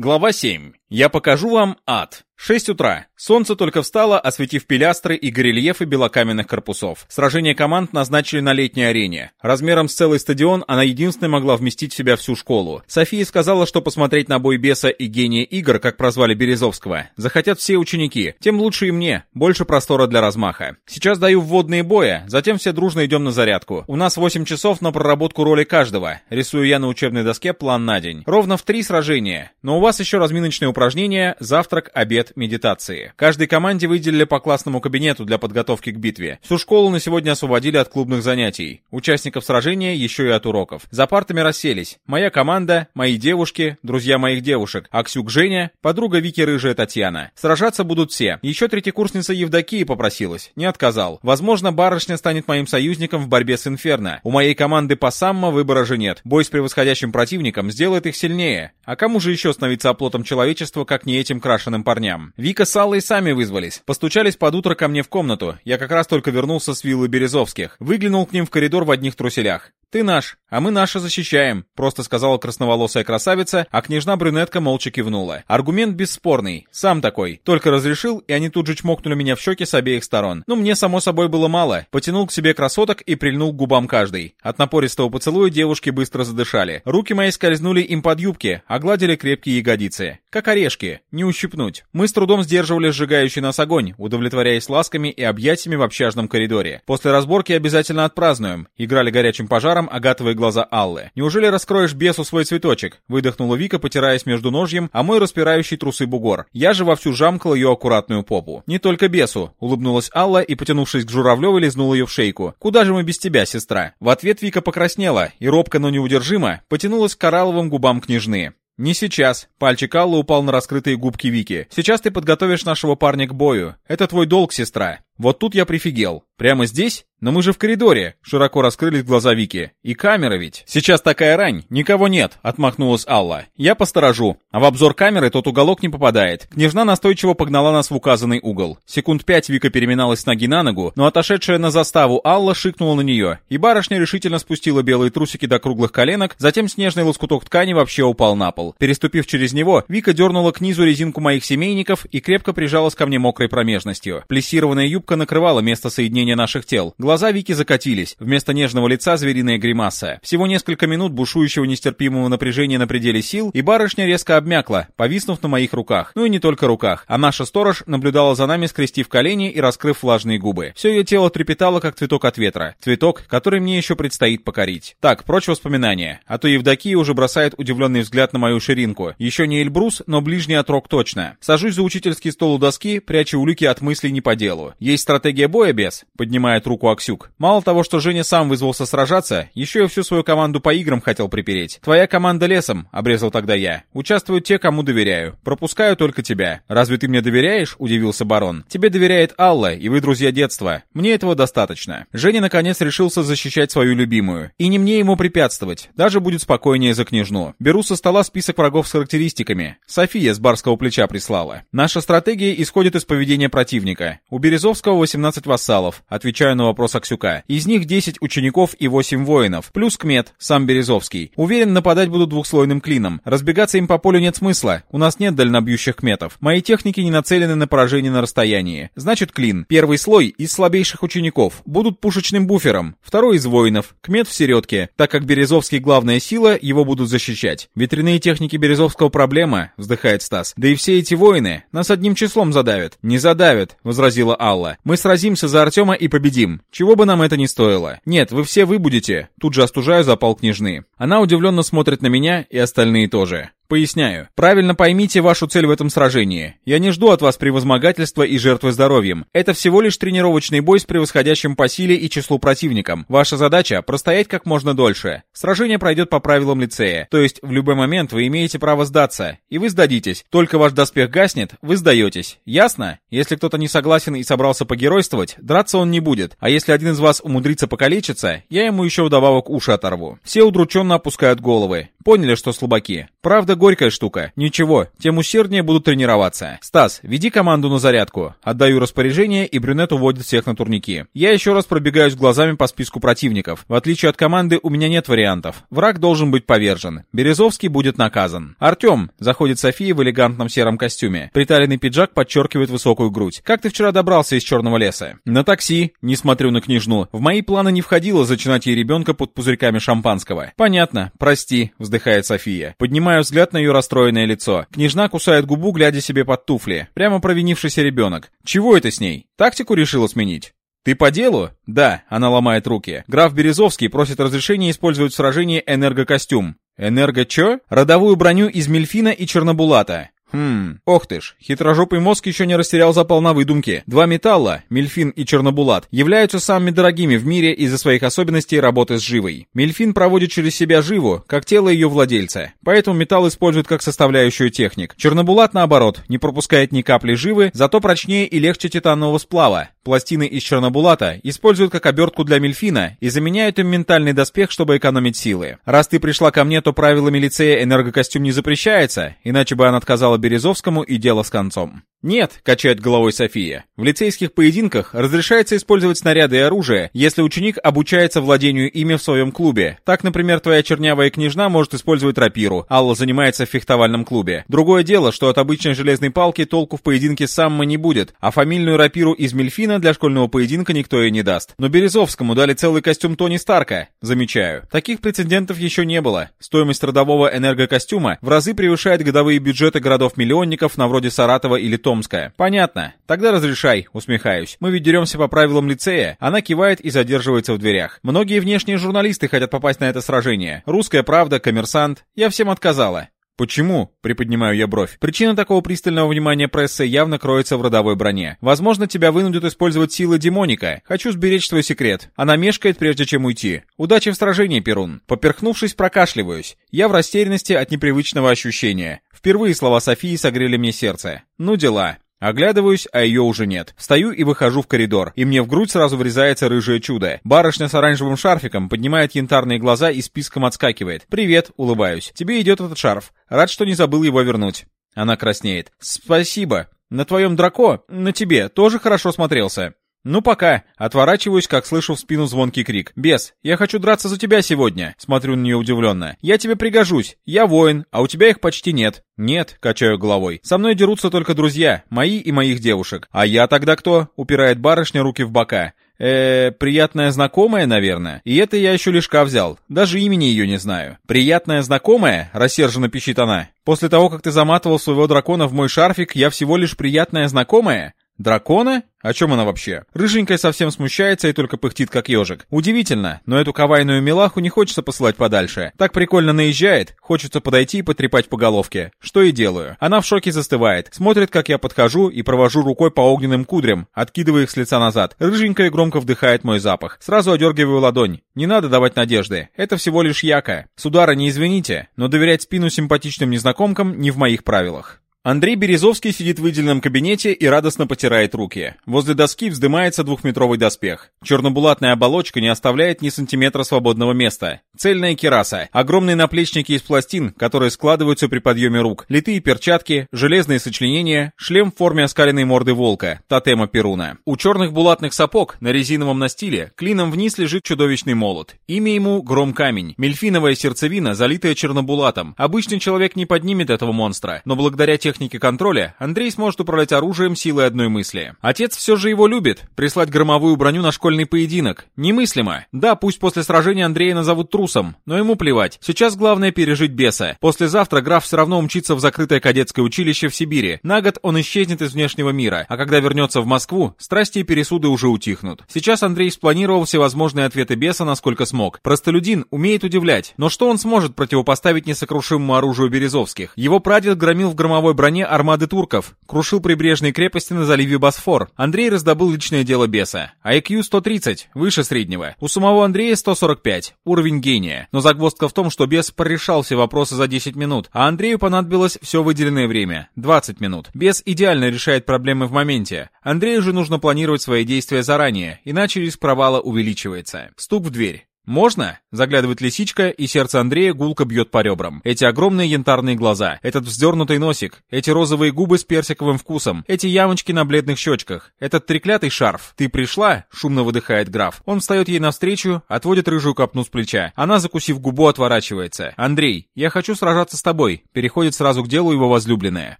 Глава 7. Я покажу вам ад. 6 утра. Солнце только встало, осветив пилястры и горельефы белокаменных корпусов. Сражение команд назначили на летней арене. Размером с целый стадион она единственная могла вместить в себя всю школу. София сказала, что посмотреть на бой беса и гения игр, как прозвали Березовского, захотят все ученики. Тем лучше и мне. Больше простора для размаха. Сейчас даю вводные боя, затем все дружно идем на зарядку. У нас 8 часов на проработку роли каждого. Рисую я на учебной доске план на день. Ровно в три сражения. Но у вас еще разминочные упражнения, завтрак, обед, медитации. Каждой команде выделили по классному кабинету для подготовки к битве. Всю школу на сегодня освободили от клубных занятий. Участников сражения еще и от уроков. За партами расселись. Моя команда, мои девушки, друзья моих девушек, Аксюк Женя, подруга Вики Рыжая Татьяна. Сражаться будут все. Еще третьекурсница Евдокия попросилась. Не отказал. Возможно, барышня станет моим союзником в борьбе с Инферно. У моей команды по саммо выбора же нет. Бой с превосходящим противником сделает их сильнее. А кому же еще становиться оплотом человечества, как не этим крашеным парням? Вика с Аллой сами вызвались. Постучались под утро ко мне в комнату. Я как раз только вернулся с виллы Березовских. Выглянул к ним в коридор в одних труселях. «Ты наш, а мы наши защищаем», — просто сказала красноволосая красавица, а княжна-брюнетка молча кивнула. Аргумент бесспорный, сам такой. Только разрешил, и они тут же чмокнули меня в щеки с обеих сторон. Ну, мне, само собой, было мало. Потянул к себе красоток и прильнул к губам каждой. От напористого поцелуя девушки быстро задышали. Руки мои скользнули им под юбки, огладили крепкие ягодицы. Как орешки, не ущипнуть. Мы с трудом сдерживали сжигающий нас огонь, удовлетворяясь ласками и объятиями в общажном коридоре. После разборки обязательно отпразднуем. Играли горячим пожаром, жаром агатовые глаза Аллы. «Неужели раскроешь бесу свой цветочек?» Выдохнула Вика, потираясь между ножьем, а мой распирающий трусы бугор. Я же вовсю жамкал ее аккуратную попу. «Не только бесу», — улыбнулась Алла и, потянувшись к Журавлевой, лизнула ее в шейку. «Куда же мы без тебя, сестра?» В ответ Вика покраснела и, робко, но неудержимо, потянулась к коралловым губам княжны. «Не сейчас». Пальчик Аллы упал на раскрытые губки Вики. «Сейчас ты подготовишь нашего парня к бою. Это твой долг, сестра». Вот тут я прифигел. Прямо здесь? Но мы же в коридоре. Широко раскрылись глаза Вики. И камера ведь. Сейчас такая рань. Никого нет, отмахнулась Алла. Я посторожу. А в обзор камеры тот уголок не попадает. Княжна настойчиво погнала нас в указанный угол. Секунд пять Вика переминалась с ноги на ногу, но отошедшая на заставу Алла шикнула на нее. И барышня решительно спустила белые трусики до круглых коленок, затем снежный лоскуток ткани вообще упал на пол. Переступив через него, Вика дернула к низу резинку моих семейников и крепко прижалась ко мне мокрой промежностью. Плессированная юбка Юбка накрывала место соединения наших тел. Глаза Вики закатились. Вместо нежного лица звериная гримаса. Всего несколько минут бушующего нестерпимого напряжения на пределе сил, и барышня резко обмякла, повиснув на моих руках. Ну и не только руках. А наша сторож наблюдала за нами, скрестив колени и раскрыв влажные губы. Все ее тело трепетало, как цветок от ветра. Цветок, который мне еще предстоит покорить. Так, прочь воспоминания. А то Евдокия уже бросает удивленный взгляд на мою ширинку. Еще не Эльбрус, но ближний отрок точно. Сажусь за учительский стол у доски, пряча улики от мыслей не по делу. Есть есть стратегия боя, без?» — поднимает руку Аксюк. «Мало того, что Женя сам вызвался сражаться, еще и всю свою команду по играм хотел припереть. Твоя команда лесом», — обрезал тогда я. «Участвуют те, кому доверяю. Пропускаю только тебя». «Разве ты мне доверяешь?» — удивился барон. «Тебе доверяет Алла, и вы друзья детства. Мне этого достаточно». Женя наконец решился защищать свою любимую. И не мне ему препятствовать. Даже будет спокойнее за княжну. Беру со стола список врагов с характеристиками. София с барского плеча прислала. Наша стратегия исходит из поведения противника. У Березовского Московского 18 вассалов, отвечаю на вопрос Аксюка. Из них 10 учеников и 8 воинов, плюс Кмет, сам Березовский. Уверен, нападать будут двухслойным клином. Разбегаться им по полю нет смысла, у нас нет дальнобьющих кметов. Мои техники не нацелены на поражение на расстоянии. Значит, клин. Первый слой из слабейших учеников. Будут пушечным буфером. Второй из воинов. Кмет в середке. Так как Березовский главная сила, его будут защищать. Ветряные техники Березовского проблема, вздыхает Стас. Да и все эти воины нас одним числом задавят. Не задавят, возразила Алла. Мы сразимся за Артема и победим. Чего бы нам это ни стоило. Нет, вы все выбудете. Тут же остужаю запал княжны. Она удивленно смотрит на меня и остальные тоже. Поясняю. Правильно поймите вашу цель в этом сражении. Я не жду от вас превозмогательства и жертвы здоровьем. Это всего лишь тренировочный бой с превосходящим по силе и числу противником. Ваша задача — простоять как можно дольше. Сражение пройдет по правилам лицея. То есть в любой момент вы имеете право сдаться. И вы сдадитесь. Только ваш доспех гаснет, вы сдаетесь. Ясно? Если кто-то не согласен и собрался погеройствовать, драться он не будет. А если один из вас умудрится покалечиться, я ему еще вдобавок уши оторву. Все удрученно опускают головы. Поняли, что слабаки. Правда, горькая штука. Ничего, тем усерднее буду тренироваться. Стас, веди команду на зарядку. Отдаю распоряжение, и брюнет уводит всех на турники. Я еще раз пробегаюсь глазами по списку противников. В отличие от команды, у меня нет вариантов. Враг должен быть повержен. Березовский будет наказан. Артем, заходит София в элегантном сером костюме. Приталенный пиджак подчеркивает высокую грудь. Как ты вчера добрался из черного леса? На такси. Не смотрю на княжну. В мои планы не входило зачинать ей ребенка под пузырьками шампанского. Понятно. Прости, вздыхает София. Поднимаю взгляд на ее расстроенное лицо. Княжна кусает губу, глядя себе под туфли. Прямо провинившийся ребенок. Чего это с ней? Тактику решила сменить? «Ты по делу?» «Да», — она ломает руки. Граф Березовский просит разрешения использовать в сражении энергокостюм. «Энерго чё?» «Родовую броню из Мельфина и Чернобулата». Хм, ох ты ж, хитрожопый мозг еще не растерял запал на выдумки. Два металла, мельфин и чернобулат, являются самыми дорогими в мире из-за своих особенностей работы с живой. Мельфин проводит через себя живу, как тело ее владельца, поэтому металл используют как составляющую техник. Чернобулат, наоборот, не пропускает ни капли живы, зато прочнее и легче титанового сплава. Пластины из чернобулата используют как обертку для мельфина и заменяют им ментальный доспех, чтобы экономить силы. Раз ты пришла ко мне, то правилами лицея энергокостюм не запрещается, иначе бы она отказала Березовскому и дело с концом. «Нет», — качает головой София. «В лицейских поединках разрешается использовать снаряды и оружие, если ученик обучается владению ими в своем клубе. Так, например, твоя чернявая княжна может использовать рапиру, Алла занимается в фехтовальном клубе. Другое дело, что от обычной железной палки толку в поединке самма не будет, а фамильную рапиру из Мельфина для школьного поединка никто и не даст. Но Березовскому дали целый костюм Тони Старка. Замечаю. Таких прецедентов еще не было. Стоимость родового энергокостюма в разы превышает годовые бюджеты городов-миллионников на вроде Саратова или Томская. Понятно. Тогда разрешай, усмехаюсь. Мы ведь деремся по правилам лицея. Она кивает и задерживается в дверях. Многие внешние журналисты хотят попасть на это сражение. Русская правда, коммерсант. Я всем отказала. «Почему?» — приподнимаю я бровь. Причина такого пристального внимания прессы явно кроется в родовой броне. Возможно, тебя вынудят использовать силы демоника. Хочу сберечь твой секрет. Она мешкает, прежде чем уйти. Удачи в сражении, Перун. Поперхнувшись, прокашливаюсь. Я в растерянности от непривычного ощущения. Впервые слова Софии согрели мне сердце. Ну дела. Оглядываюсь, а ее уже нет. Встаю и выхожу в коридор, и мне в грудь сразу врезается рыжее чудо. Барышня с оранжевым шарфиком поднимает янтарные глаза и списком отскакивает. «Привет», — улыбаюсь. «Тебе идет этот шарф. Рад, что не забыл его вернуть». Она краснеет. «Спасибо. На твоем драко, на тебе, тоже хорошо смотрелся». «Ну пока». Отворачиваюсь, как слышу в спину звонкий крик. «Бес, я хочу драться за тебя сегодня». Смотрю на нее удивленно. «Я тебе пригожусь. Я воин, а у тебя их почти нет». «Нет», — качаю головой. «Со мной дерутся только друзья, мои и моих девушек. А я тогда кто?» — упирает барышня руки в бока. э приятная знакомая, наверное. И это я еще лишка взял. Даже имени ее не знаю. Приятная знакомая? Рассерженно пищит она. После того, как ты заматывал своего дракона в мой шарфик, я всего лишь приятная знакомая? Дракона? О чем она вообще? Рыженькая совсем смущается и только пыхтит как ежик. Удивительно, но эту кавайную милаху не хочется посылать подальше. Так прикольно наезжает, хочется подойти и потрепать по головке. Что и делаю. Она в шоке застывает, смотрит, как я подхожу и провожу рукой по огненным кудрям, откидывая их с лица назад. Рыженькая громко вдыхает мой запах. Сразу одергиваю ладонь. Не надо давать надежды. Это всего лишь яка. Судара, не извините, но доверять спину симпатичным незнакомкам не в моих правилах. Андрей Березовский сидит в выделенном кабинете и радостно потирает руки. Возле доски вздымается двухметровый доспех. Чернобулатная оболочка не оставляет ни сантиметра свободного места. Цельная кераса, огромные наплечники из пластин, которые складываются при подъеме рук, литые перчатки, железные сочленения, шлем в форме оскаленной морды волка, тотема Перуна. У черных булатных сапог на резиновом настиле клином вниз лежит чудовищный молот. Имя ему Гром Камень, мельфиновая сердцевина, залитая чернобулатом. Обычный человек не поднимет этого монстра, но благодаря тех техники контроля, Андрей сможет управлять оружием силой одной мысли. Отец все же его любит. Прислать громовую броню на школьный поединок. Немыслимо. Да, пусть после сражения Андрея назовут трусом, но ему плевать. Сейчас главное пережить беса. Послезавтра граф все равно умчится в закрытое кадетское училище в Сибири. На год он исчезнет из внешнего мира, а когда вернется в Москву, страсти и пересуды уже утихнут. Сейчас Андрей спланировал всевозможные ответы беса, насколько смог. Простолюдин умеет удивлять, но что он сможет противопоставить несокрушимому оружию Березовских? Его прадед громил в громовой броне броне армады турков, крушил прибрежные крепости на заливе Босфор. Андрей раздобыл личное дело беса. IQ 130, выше среднего. У самого Андрея 145, уровень гения. Но загвоздка в том, что бес порешал все вопросы за 10 минут, а Андрею понадобилось все выделенное время, 20 минут. Бес идеально решает проблемы в моменте. Андрею же нужно планировать свои действия заранее, иначе риск провала увеличивается. Стук в дверь. «Можно?» — заглядывает лисичка, и сердце Андрея гулко бьет по ребрам. Эти огромные янтарные глаза, этот вздернутый носик, эти розовые губы с персиковым вкусом, эти ямочки на бледных щечках, этот треклятый шарф. «Ты пришла?» — шумно выдыхает граф. Он встает ей навстречу, отводит рыжую копну с плеча. Она, закусив губу, отворачивается. «Андрей, я хочу сражаться с тобой», — переходит сразу к делу его возлюбленная.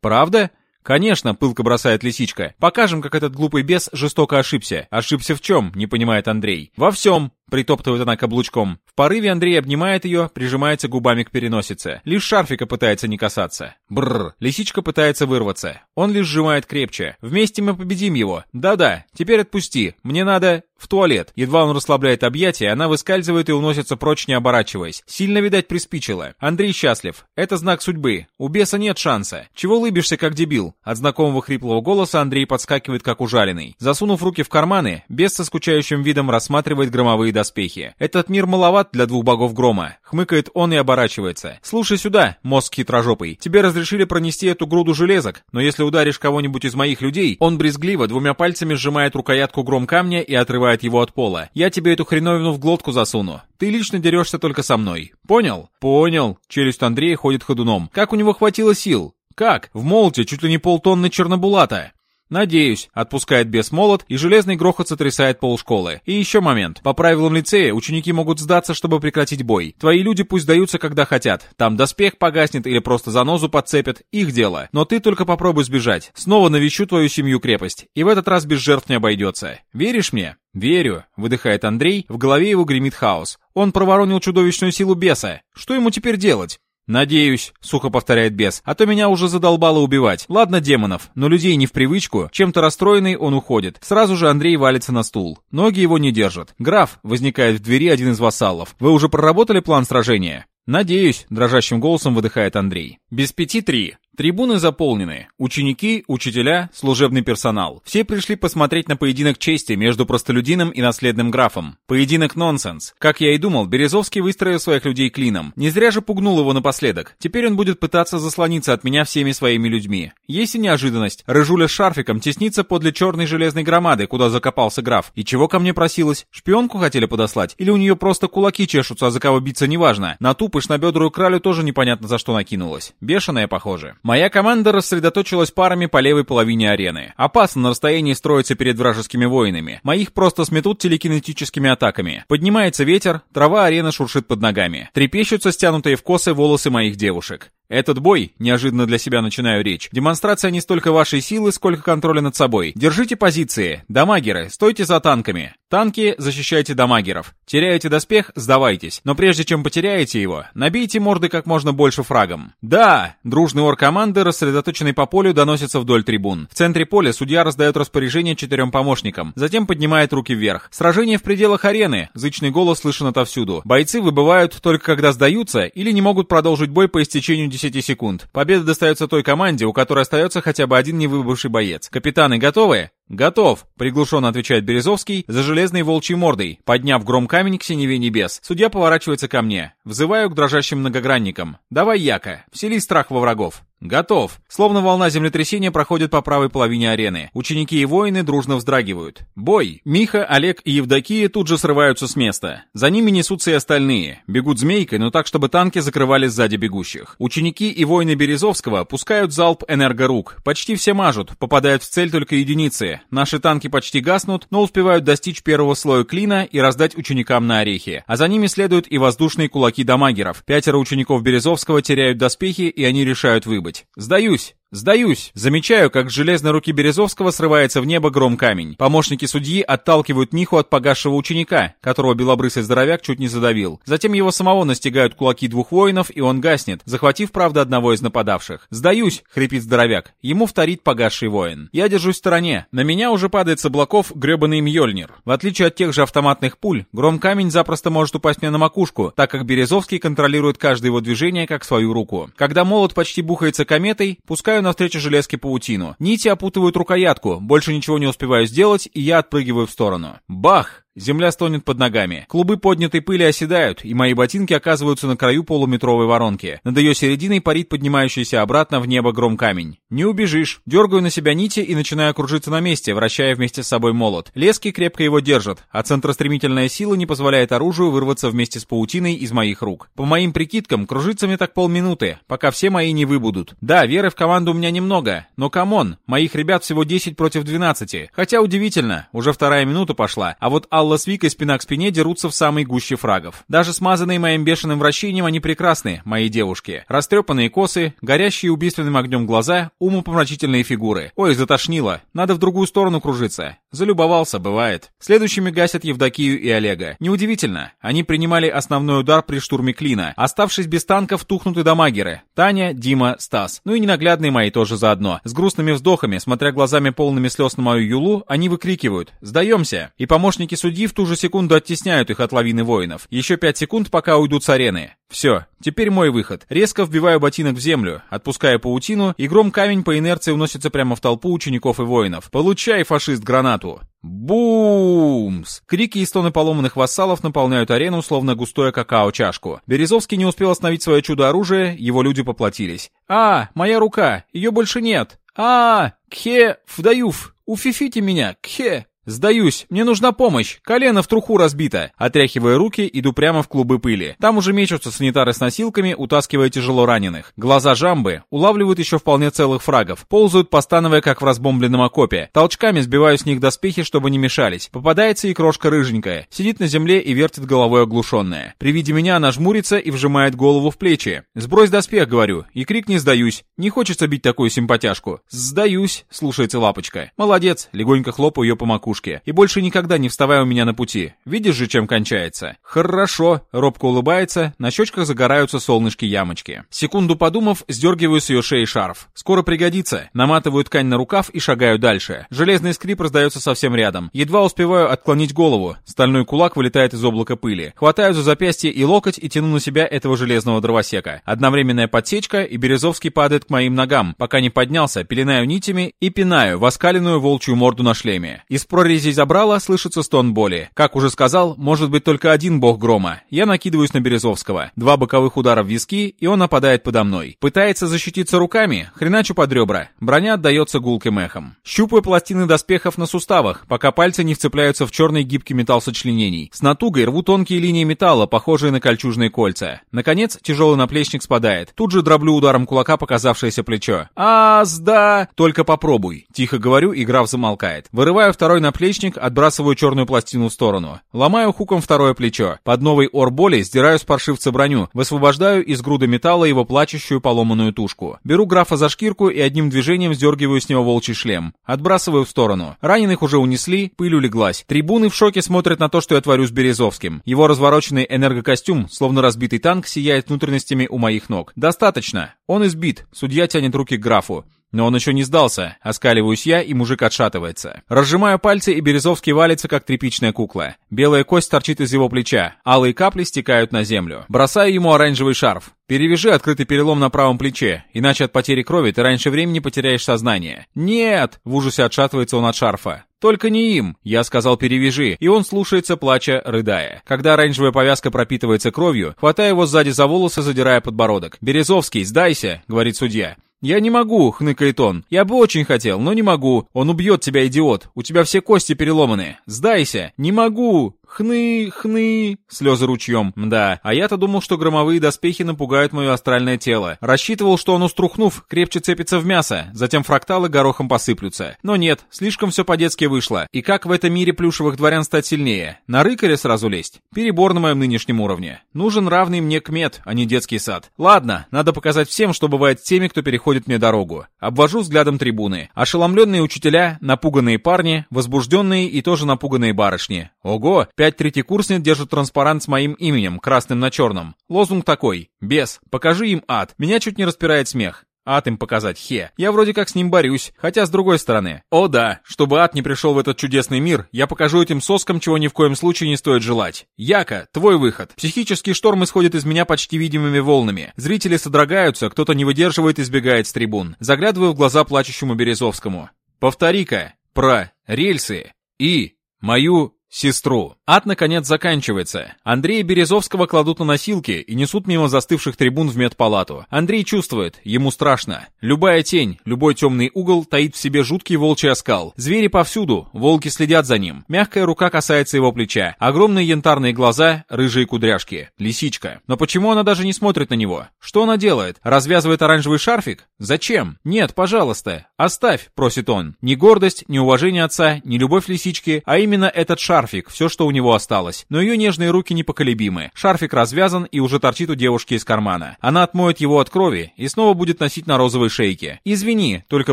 «Правда?» «Конечно», — пылко бросает лисичка. «Покажем, как этот глупый бес жестоко ошибся». «Ошибся в чем?» — не понимает Андрей. «Во всем», Притоптывает она каблучком. В порыве Андрей обнимает ее, прижимается губами к переносице. Лишь шарфика пытается не касаться. Бррр. Лисичка пытается вырваться. Он лишь сжимает крепче. Вместе мы победим его. Да-да, теперь отпусти. Мне надо... В туалет. Едва он расслабляет объятия, она выскальзывает и уносится прочь, не оборачиваясь. Сильно, видать, приспичило. Андрей счастлив. Это знак судьбы. У беса нет шанса. Чего лыбишься, как дебил? От знакомого хриплого голоса Андрей подскакивает, как ужаленный. Засунув руки в карманы, бес со скучающим видом рассматривает громовые доспехи. Этот мир маловат для двух богов грома. Хмыкает он и оборачивается. Слушай сюда, мозг хитрожопый. Тебе разрешили пронести эту груду железок, но если ударишь кого-нибудь из моих людей, он брезгливо двумя пальцами сжимает рукоятку гром камня и отрывает его от пола. Я тебе эту хреновину в глотку засуну. Ты лично дерешься только со мной. Понял? Понял. Челюсть Андрея ходит ходуном. Как у него хватило сил? Как? В молоте чуть ли не полтонны чернобулата. «Надеюсь», — отпускает бес молот, и железный грохот сотрясает полшколы. И еще момент. По правилам лицея ученики могут сдаться, чтобы прекратить бой. Твои люди пусть сдаются, когда хотят. Там доспех погаснет или просто занозу подцепят. Их дело. Но ты только попробуй сбежать. Снова навещу твою семью крепость. И в этот раз без жертв не обойдется. Веришь мне? «Верю», — выдыхает Андрей, в голове его гремит хаос. Он проворонил чудовищную силу беса. Что ему теперь делать? «Надеюсь», — сухо повторяет бес, «а то меня уже задолбало убивать. Ладно демонов, но людей не в привычку. Чем-то расстроенный он уходит. Сразу же Андрей валится на стул. Ноги его не держат. «Граф», — возникает в двери один из вассалов, «вы уже проработали план сражения?» «Надеюсь», — дрожащим голосом выдыхает Андрей. «Без пяти три. Трибуны заполнены. Ученики, учителя, служебный персонал. Все пришли посмотреть на поединок чести между простолюдином и наследным графом. Поединок нонсенс. Как я и думал, Березовский выстроил своих людей клином. Не зря же пугнул его напоследок. Теперь он будет пытаться заслониться от меня всеми своими людьми. Есть и неожиданность. Рыжуля с шарфиком теснится подле черной железной громады, куда закопался граф. И чего ко мне просилась? Шпионку хотели подослать? Или у нее просто кулаки чешутся, а за кого биться неважно? На ту пышнобедрую кралю тоже непонятно за что накинулась. Бешеная, похоже. Моя команда рассредоточилась парами по левой половине арены. Опасно на расстоянии строиться перед вражескими воинами. Моих просто сметут телекинетическими атаками. Поднимается ветер, трава арены шуршит под ногами. Трепещутся стянутые в косы волосы моих девушек. Этот бой, неожиданно для себя начинаю речь, демонстрация не столько вашей силы, сколько контроля над собой. Держите позиции. Дамагеры, стойте за танками. Танки, защищайте дамагеров. Теряете доспех, сдавайтесь. Но прежде чем потеряете его, набейте морды как можно больше фрагом. Да! Дружный ор команды, рассредоточенный по полю, доносится вдоль трибун. В центре поля судья раздает распоряжение четырем помощникам. Затем поднимает руки вверх. Сражение в пределах арены. Зычный голос слышен отовсюду. Бойцы выбывают только когда сдаются или не могут продолжить бой по истечению 10 секунд. Победа достается той команде, у которой остается хотя бы один невыбывший боец. Капитаны готовы? «Готов», — приглушенно отвечает Березовский за железной волчьей мордой, подняв гром камень к синеве небес. Судья поворачивается ко мне. Взываю к дрожащим многогранникам. «Давай, Яка, всели страх во врагов». «Готов!» Словно волна землетрясения проходит по правой половине арены. Ученики и воины дружно вздрагивают. Бой! Миха, Олег и Евдокия тут же срываются с места. За ними несутся и остальные. Бегут змейкой, но так, чтобы танки закрывали сзади бегущих. Ученики и воины Березовского пускают залп энергорук. Почти все мажут, попадают в цель только единицы. Наши танки почти гаснут, но успевают достичь первого слоя клина и раздать ученикам на орехи. А за ними следуют и воздушные кулаки дамагеров. Пятеро учеников Березовского теряют доспехи, и они решают выбыть быть. Сдаюсь. «Сдаюсь!» Замечаю, как с железной руки Березовского срывается в небо гром камень. Помощники судьи отталкивают Миху от погасшего ученика, которого белобрысый здоровяк чуть не задавил. Затем его самого настигают кулаки двух воинов, и он гаснет, захватив, правда, одного из нападавших. «Сдаюсь!» — хрипит здоровяк. Ему вторит погасший воин. Я держусь в стороне. На меня уже падает с облаков гребаный Мьёльнир. В отличие от тех же автоматных пуль, гром камень запросто может упасть мне на макушку, так как Березовский контролирует каждое его движение как свою руку. Когда молот почти бухается кометой, пускаю Пускаю навстречу железке паутину. Нити опутывают рукоятку, больше ничего не успеваю сделать, и я отпрыгиваю в сторону. Бах! Земля стонет под ногами. Клубы поднятой пыли оседают, и мои ботинки оказываются на краю полуметровой воронки. Над ее серединой парит поднимающийся обратно в небо гром камень. Не убежишь. Дергаю на себя нити и начинаю кружиться на месте, вращая вместе с собой молот. Лески крепко его держат, а центростремительная сила не позволяет оружию вырваться вместе с паутиной из моих рук. По моим прикидкам, кружиться мне так полминуты, пока все мои не выбудут. Да, веры в команду у меня немного, но come on, моих ребят всего 10 против 12. Хотя удивительно, уже вторая минута пошла, а вот Алла с Викой спина к спине дерутся в самой гуще фрагов. Даже смазанные моим бешеным вращением они прекрасны, мои девушки. Растрепанные косы, горящие убийственным огнем глаза, умопомрачительные фигуры. Ой, затошнило. Надо в другую сторону кружиться. Залюбовался, бывает. Следующими гасят Евдокию и Олега. Неудивительно. Они принимали основной удар при штурме Клина. Оставшись без танков, тухнут и дамагеры. Таня, Дима, Стас. Ну и ненаглядные мои тоже заодно. С грустными вздохами, смотря глазами полными слез на мою Юлу, они выкрикивают «Сдаемся!» И помощники судьи в ту же секунду оттесняют их от лавины воинов. Еще пять секунд, пока уйдут с арены. Все, теперь мой выход. Резко вбиваю ботинок в землю, отпуская паутину, и гром камень по инерции уносится прямо в толпу учеников и воинов. Получай, фашист, гранату! Бумс! Крики и стоны поломанных вассалов наполняют арену, словно густое какао-чашку. Березовский не успел остановить свое чудо-оружие, его люди поплатились. «А, моя рука! Ее больше нет! А, кхе, вдаюв! Уфифите меня, кхе!» «Сдаюсь, мне нужна помощь, колено в труху разбито». Отряхивая руки, иду прямо в клубы пыли. Там уже мечутся санитары с носилками, утаскивая тяжело раненых. Глаза жамбы улавливают еще вполне целых фрагов. Ползают, постановая, как в разбомбленном окопе. Толчками сбиваю с них доспехи, чтобы не мешались. Попадается и крошка рыженькая. Сидит на земле и вертит головой оглушенная. При виде меня она жмурится и вжимает голову в плечи. «Сбрось доспех», говорю, и крик не сдаюсь. Не хочется бить такую симпатяшку. «Сдаюсь», слушается лапочка. «Молодец», легонько хлопаю ее по макушке макушке, и больше никогда не вставай у меня на пути. Видишь же, чем кончается? Хорошо, робко улыбается, на щечках загораются солнышки-ямочки. Секунду подумав, сдергиваю с ее шеи шарф. Скоро пригодится. Наматываю ткань на рукав и шагаю дальше. Железный скрип раздается совсем рядом. Едва успеваю отклонить голову. Стальной кулак вылетает из облака пыли. Хватаю за запястье и локоть и тяну на себя этого железного дровосека. Одновременная подсечка, и Березовский падает к моим ногам, пока не поднялся, пеленаю нитями и пинаю в оскаленную волчью морду на шлеме. Из прорези забрала слышится стон боли. Как уже сказал, может быть только один бог грома. Я накидываюсь на Березовского. Два боковых удара в виски, и он нападает подо мной. Пытается защититься руками, хреначу под ребра. Броня отдается гулким эхом. Щупаю пластины доспехов на суставах, пока пальцы не вцепляются в черный гибкий металл сочленений. С натугой рву тонкие линии металла, похожие на кольчужные кольца. Наконец, тяжелый наплечник спадает. Тут же дроблю ударом кулака показавшееся плечо. а сда! Только попробуй. Тихо говорю, и граф замолкает. Вырываю второй наплечник, отбрасываю черную пластину в сторону. Ломаю хуком второе плечо. Под новый ор сдираю с паршивца броню, высвобождаю из груды металла его плачущую поломанную тушку. Беру графа за шкирку и одним движением сдергиваю с него волчий шлем. Отбрасываю в сторону. Раненых уже унесли, пыль улеглась. Трибуны в шоке смотрят на то, что я творю с Березовским. Его развороченный энергокостюм, словно разбитый танк, сияет внутренностями у моих ног. Достаточно. Он избит. Судья тянет руки к графу. Но он еще не сдался. Оскаливаюсь я, и мужик отшатывается. Разжимаю пальцы, и Березовский валится, как тряпичная кукла. Белая кость торчит из его плеча. Алые капли стекают на землю. Бросаю ему оранжевый шарф. Перевяжи открытый перелом на правом плече, иначе от потери крови ты раньше времени потеряешь сознание. Нет! В ужасе отшатывается он от шарфа. «Только не им!» Я сказал «перевяжи», и он слушается, плача, рыдая. Когда оранжевая повязка пропитывается кровью, хватая его сзади за волосы, задирая подбородок. «Березовский, сдайся!» — говорит судья. «Я не могу», — хныкает он. «Я бы очень хотел, но не могу. Он убьет тебя, идиот. У тебя все кости переломаны. Сдайся. Не могу. Хны, хны, слезы ручьем. Да, а я-то думал, что громовые доспехи напугают мое астральное тело. Рассчитывал, что оно струхнув, крепче цепится в мясо, затем фракталы горохом посыплются. Но нет, слишком все по-детски вышло. И как в этом мире плюшевых дворян стать сильнее? На рыкаря сразу лезть? Перебор на моем нынешнем уровне. Нужен равный мне кмет, а не детский сад. Ладно, надо показать всем, что бывает с теми, кто переходит мне дорогу. Обвожу взглядом трибуны. Ошеломленные учителя, напуганные парни, возбужденные и тоже напуганные барышни. Ого, Пять третьекурсниц держат транспарант с моим именем, красным на черном. Лозунг такой. «Бес, покажи им ад». Меня чуть не распирает смех. Ад им показать, хе. Я вроде как с ним борюсь, хотя с другой стороны. О да, чтобы ад не пришел в этот чудесный мир, я покажу этим соскам, чего ни в коем случае не стоит желать. Яка, твой выход. Психический шторм исходит из меня почти видимыми волнами. Зрители содрогаются, кто-то не выдерживает и сбегает с трибун. Заглядываю в глаза плачущему Березовскому. Повтори-ка про рельсы и мою Сестру. Ад, наконец, заканчивается. Андрея Березовского кладут на носилки и несут мимо застывших трибун в медпалату. Андрей чувствует, ему страшно. Любая тень, любой темный угол таит в себе жуткий волчий оскал. Звери повсюду, волки следят за ним. Мягкая рука касается его плеча. Огромные янтарные глаза, рыжие кудряшки. Лисичка. Но почему она даже не смотрит на него? Что она делает? Развязывает оранжевый шарфик? Зачем? Нет, пожалуйста. Оставь, просит он. Ни гордость, ни уважение отца, ни любовь лисички, а именно этот шарфик шарфик, все, что у него осталось. Но ее нежные руки непоколебимы. Шарфик развязан и уже торчит у девушки из кармана. Она отмоет его от крови и снова будет носить на розовой шейке. «Извини», только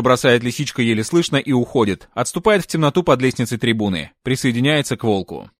бросает лисичка еле слышно и уходит. Отступает в темноту под лестницей трибуны. Присоединяется к волку.